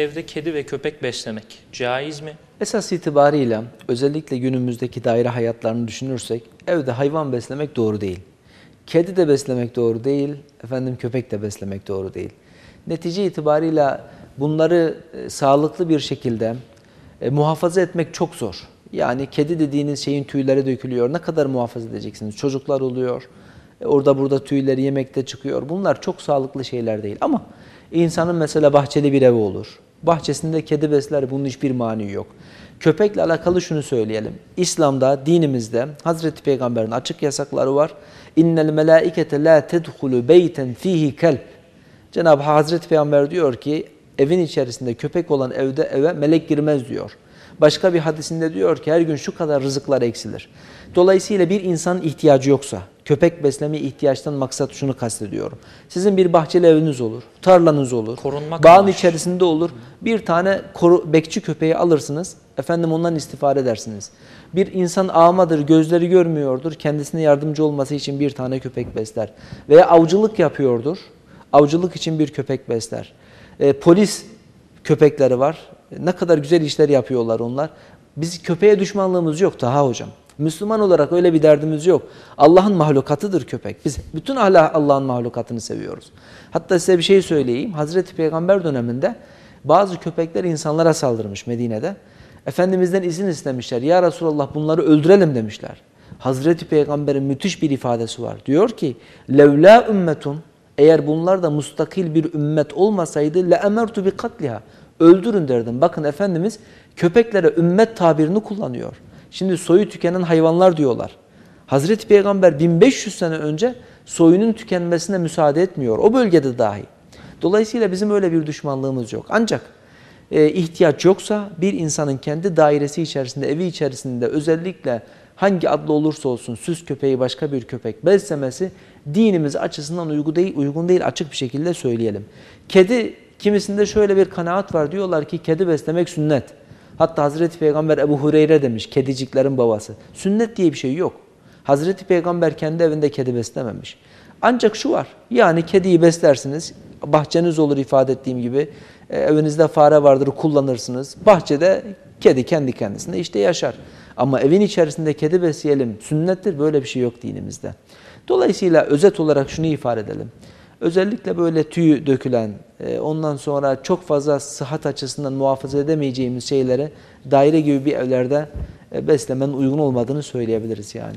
Evde kedi ve köpek beslemek caiz mi? Esas itibarıyla özellikle günümüzdeki daire hayatlarını düşünürsek evde hayvan beslemek doğru değil. Kedi de beslemek doğru değil, efendim köpek de beslemek doğru değil. Netice itibarıyla bunları e, sağlıklı bir şekilde e, muhafaza etmek çok zor. Yani kedi dediğiniz şeyin tüyleri dökülüyor. Ne kadar muhafaza edeceksiniz? Çocuklar oluyor. E, orada burada tüyleri yemekte çıkıyor. Bunlar çok sağlıklı şeyler değil. Ama insanın mesela bahçeli bir evi olur. Bahçesinde kedi besler bunun hiçbir mani yok. Köpekle alakalı şunu söyleyelim. İslam'da, dinimizde Hazreti Peygamber'in açık yasakları var. İnnel melaikete la tedhulu beyten fihi kelb. Cenab-ı Hazreti Peygamber diyor ki evin içerisinde köpek olan evde eve melek girmez diyor. Başka bir hadisinde diyor ki her gün şu kadar rızıklar eksilir. Dolayısıyla bir insanın ihtiyacı yoksa, köpek besleme ihtiyaçtan maksat şunu kastediyorum. Sizin bir bahçeli eviniz olur, tarlanız olur, Korunmak bağın amaçlı. içerisinde olur. Bir tane koru, bekçi köpeği alırsınız, efendim ondan istifade edersiniz. Bir insan ağmadır, gözleri görmüyordur, kendisine yardımcı olması için bir tane köpek besler. Veya avcılık yapıyordur, avcılık için bir köpek besler. E, polis köpekleri var. Ne kadar güzel işler yapıyorlar onlar. Biz köpeğe düşmanlığımız yok daha hocam. Müslüman olarak öyle bir derdimiz yok. Allah'ın mahlukatıdır köpek. Biz bütün Allah Allah'ın mahlukatını seviyoruz. Hatta size bir şey söyleyeyim. Hazreti Peygamber döneminde bazı köpekler insanlara saldırmış Medine'de. Efendimizden izin istemişler. Ya Resulallah bunları öldürelim demişler. Hazreti Peygamber'in müthiş bir ifadesi var. Diyor ki: "Levla ümmetun eğer bunlar da mustakil bir ümmet olmasaydı le emertu bi katliha. Öldürün derdim. Bakın Efendimiz köpeklere ümmet tabirini kullanıyor. Şimdi soyu tükenen hayvanlar diyorlar. Hazreti Peygamber 1500 sene önce soyunun tükenmesine müsaade etmiyor. O bölgede dahi. Dolayısıyla bizim öyle bir düşmanlığımız yok. Ancak e, ihtiyaç yoksa bir insanın kendi dairesi içerisinde, evi içerisinde özellikle hangi adlı olursa olsun süs köpeği başka bir köpek beslemesi dinimiz açısından uygun değil, uygun değil açık bir şekilde söyleyelim. Kedi kimisinde şöyle bir kanaat var diyorlar ki kedi beslemek sünnet. Hatta Hazreti Peygamber Ebu Hureyre demiş kediciklerin babası. Sünnet diye bir şey yok. Hazreti Peygamber kendi evinde kedi beslememiş. Ancak şu var yani kediyi beslersiniz bahçeniz olur ifade ettiğim gibi e, evinizde fare vardır kullanırsınız. Bahçede kedi kendi kendisinde işte yaşar. Ama evin içerisinde kedi besleyelim sünnettir böyle bir şey yok dinimizde. Dolayısıyla özet olarak şunu ifade edelim. Özellikle böyle tüy dökülen, e, ondan sonra çok fazla sıhhat açısından muhafaza edemeyeceğimiz şeyleri daire gibi bir evlerde e, beslemenin uygun olmadığını söyleyebiliriz yani.